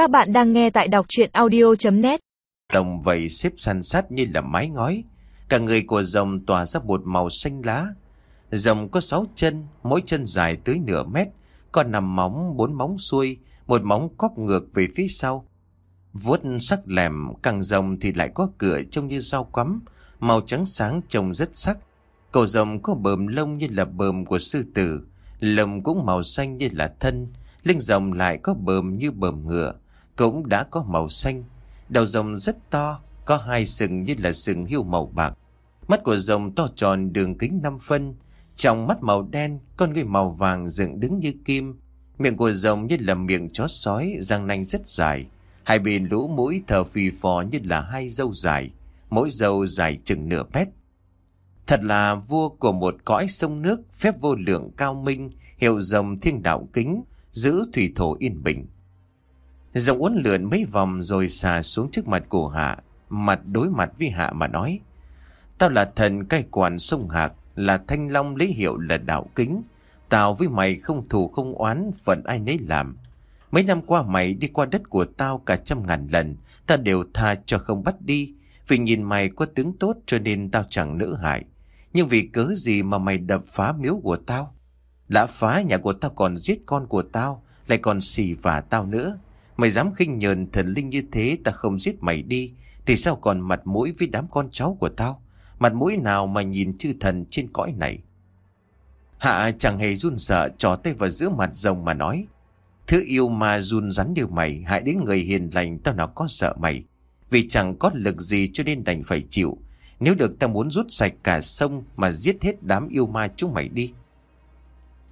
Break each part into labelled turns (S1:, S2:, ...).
S1: Các bạn đang nghe tại đọc chuyện audio.net
S2: Đồng vầy xếp san sát như là mái ngói. Cả người của rồng tỏa ra một màu xanh lá. Rồng có sáu chân, mỗi chân dài tới nửa mét. Còn nằm móng, bốn móng xuôi, một móng cóp ngược về phía sau. Vuốt sắc lẻm, càng rồng thì lại có cửa trông như rau quắm, màu trắng sáng trông rất sắc. Cổ rồng có bờm lông như là bờm của sư tử, lồng cũng màu xanh như là thân, lưng rồng lại có bờm như bờm ngựa, cũng đã có màu xanh. Đầu rồng rất to, có hai sừng như là sừng hươu màu bạc. Mắt của rồng to tròn đường kính 5 phân, trong mắt màu đen, con người màu vàng dựng đứng như kim. Miệng của rồng như là miệng chó sói, răng nanh rất dài. Hai bên lũ mũi thở phì phò như là hai dâu dài, mỗi dâu dài chừng nửa mét. Thật là vua của một cõi sông nước, phép vô lượng cao minh, hiệu rồng thiên đạo kính, giữ thủy thổ yên bình dòng uốn lượn mấy vòng rồi xà xuống trước mặt của Hạ, mặt đối mặt với Hạ mà nói. Tao là thần cai quản sông Hạc, là thanh long lấy hiệu là đạo kính. Tao với mày không thù không oán, phận ai nấy làm. Mấy năm qua mày đi qua đất của tao cả trăm ngàn lần, ta đều tha cho không bắt đi. Vì nhìn mày có tướng tốt cho nên tao chẳng nỡ hại. Nhưng vì cớ gì mà mày đập phá miếu của tao? Đã phá nhà của tao còn giết con của tao, lại còn xì vả tao nữa. Mày dám khinh nhờn thần linh như thế ta không giết mày đi, thì sao còn mặt mũi với đám con cháu của tao? Mặt mũi nào mà nhìn chư thần trên cõi này? Hạ chẳng hề run sợ trò tay vào giữa mặt rồng mà nói. Thứ yêu mà run rắn như mày, hại đến người hiền lành tao nào có sợ mày. Vì chẳng có lực gì cho nên đành phải chịu. Nếu được tao muốn rút sạch cả sông mà giết hết đám yêu ma chúng mày đi.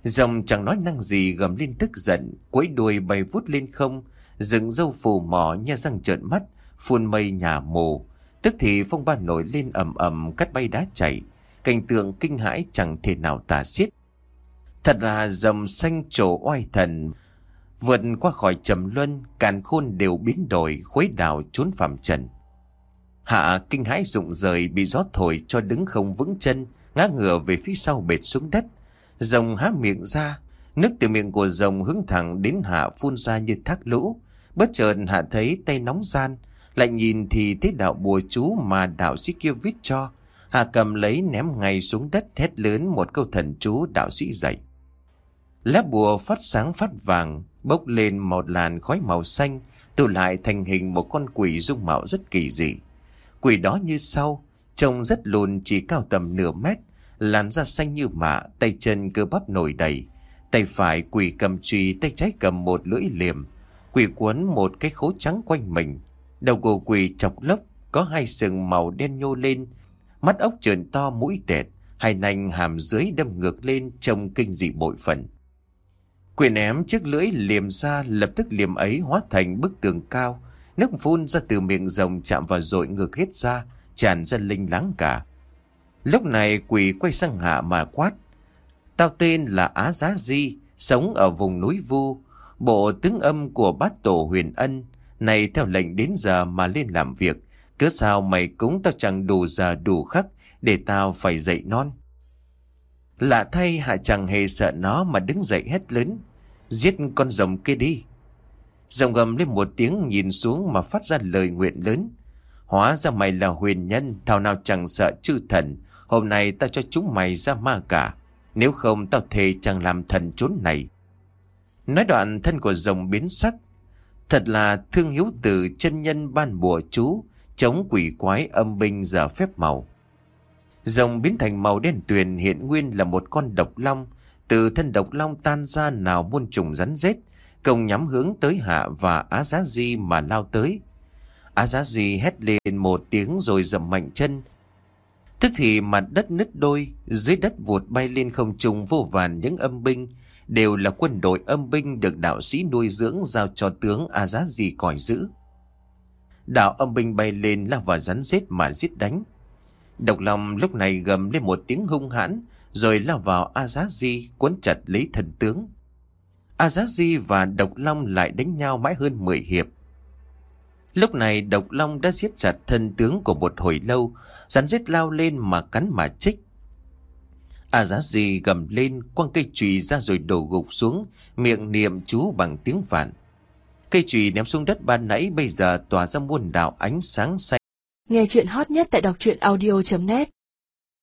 S2: Rồng chẳng nói năng gì gầm lên tức giận, quấy đuôi bay vút lên không, dựng dâu phù mỏ nha răng trợn mắt, phun mây nhà mồ. Tức thì phong ba nổi lên ầm ầm cắt bay đá chảy, cảnh tượng kinh hãi chẳng thể nào tả xiết. Thật là dầm xanh trổ oai thần, vượt qua khỏi trầm luân, càn khôn đều biến đổi, khuấy đảo trốn phạm trần. Hạ kinh hãi rụng rời bị gió thổi cho đứng không vững chân, ngã ngửa về phía sau bệt xuống đất. Rồng há miệng ra, nước từ miệng của rồng hướng thẳng đến hạ phun ra như thác lũ. Bất chợt hạ thấy tay nóng gian, lại nhìn thì thấy đạo bùa chú mà đạo sĩ kia viết cho. Hạ cầm lấy ném ngay xuống đất hét lớn một câu thần chú đạo sĩ dạy. Lá bùa phát sáng phát vàng, bốc lên một làn khói màu xanh, tụ lại thành hình một con quỷ dung mạo rất kỳ dị. Quỷ đó như sau, trông rất lùn chỉ cao tầm nửa mét, làn da xanh như mạ, tay chân cơ bắp nổi đầy. Tay phải quỷ cầm chùy, tay trái cầm một lưỡi liềm. Quỷ cuốn một cái khố trắng quanh mình. Đầu của quỷ chọc lốc, có hai sừng màu đen nhô lên. Mắt ốc trườn to mũi tẹt, hai nành hàm dưới đâm ngược lên trông kinh dị bội phần. Quỷ ném chiếc lưỡi liềm ra lập tức liềm ấy hóa thành bức tường cao. Nước phun ra từ miệng rồng chạm vào dội ngược hết ra, tràn ra linh láng cả. Lúc này quỷ quay sang hạ mà quát. Tao tên là Á Giá Di, sống ở vùng núi Vu, bộ tướng âm của bát tổ huyền ân. Này theo lệnh đến giờ mà lên làm việc, cứ sao mày cúng tao chẳng đủ giờ đủ khắc để tao phải dậy non. Lạ thay hạ chẳng hề sợ nó mà đứng dậy hét lớn. Giết con rồng kia đi. Rồng gầm lên một tiếng nhìn xuống mà phát ra lời nguyện lớn. Hóa ra mày là huyền nhân, thảo nào chẳng sợ chư thần. Hôm nay tao cho chúng mày ra ma cả. Nếu không tao thề chẳng làm thần chốn này. Nói đoạn thân của rồng biến sắc. Thật là thương hiếu từ chân nhân ban bùa chú, chống quỷ quái âm binh giờ phép màu. Rồng biến thành màu đen tuyền hiện nguyên là một con độc long. Từ thân độc long tan ra nào muôn trùng rắn rết, công nhắm hướng tới hạ và Á Giá Di mà lao tới. Á Giá Di hét lên một tiếng rồi dầm mạnh chân. Tức thì mặt đất nứt đôi, dưới đất vụt bay lên không trung vô vàn những âm binh, đều là quân đội âm binh được đạo sĩ nuôi dưỡng giao cho tướng A Giá Di còi giữ. Đạo âm binh bay lên lao vào rắn rết mà giết đánh. Độc lòng lúc này gầm lên một tiếng hung hãn, rồi lao vào A Giá Di cuốn chặt lấy thần tướng. A Giá Di và Độc Long lại đánh nhau mãi hơn 10 hiệp. Lúc này Độc Long đã giết chặt thân tướng của một hồi lâu, rắn rết lao lên mà cắn mà chích. A Giá gì gầm lên, quăng cây chùy ra rồi đổ gục xuống, miệng niệm chú bằng tiếng phản. Cây chùy ném xuống đất ban nãy bây giờ tỏa ra muôn đạo ánh sáng xanh.
S3: Nghe chuyện hot nhất tại đọc truyện audio.net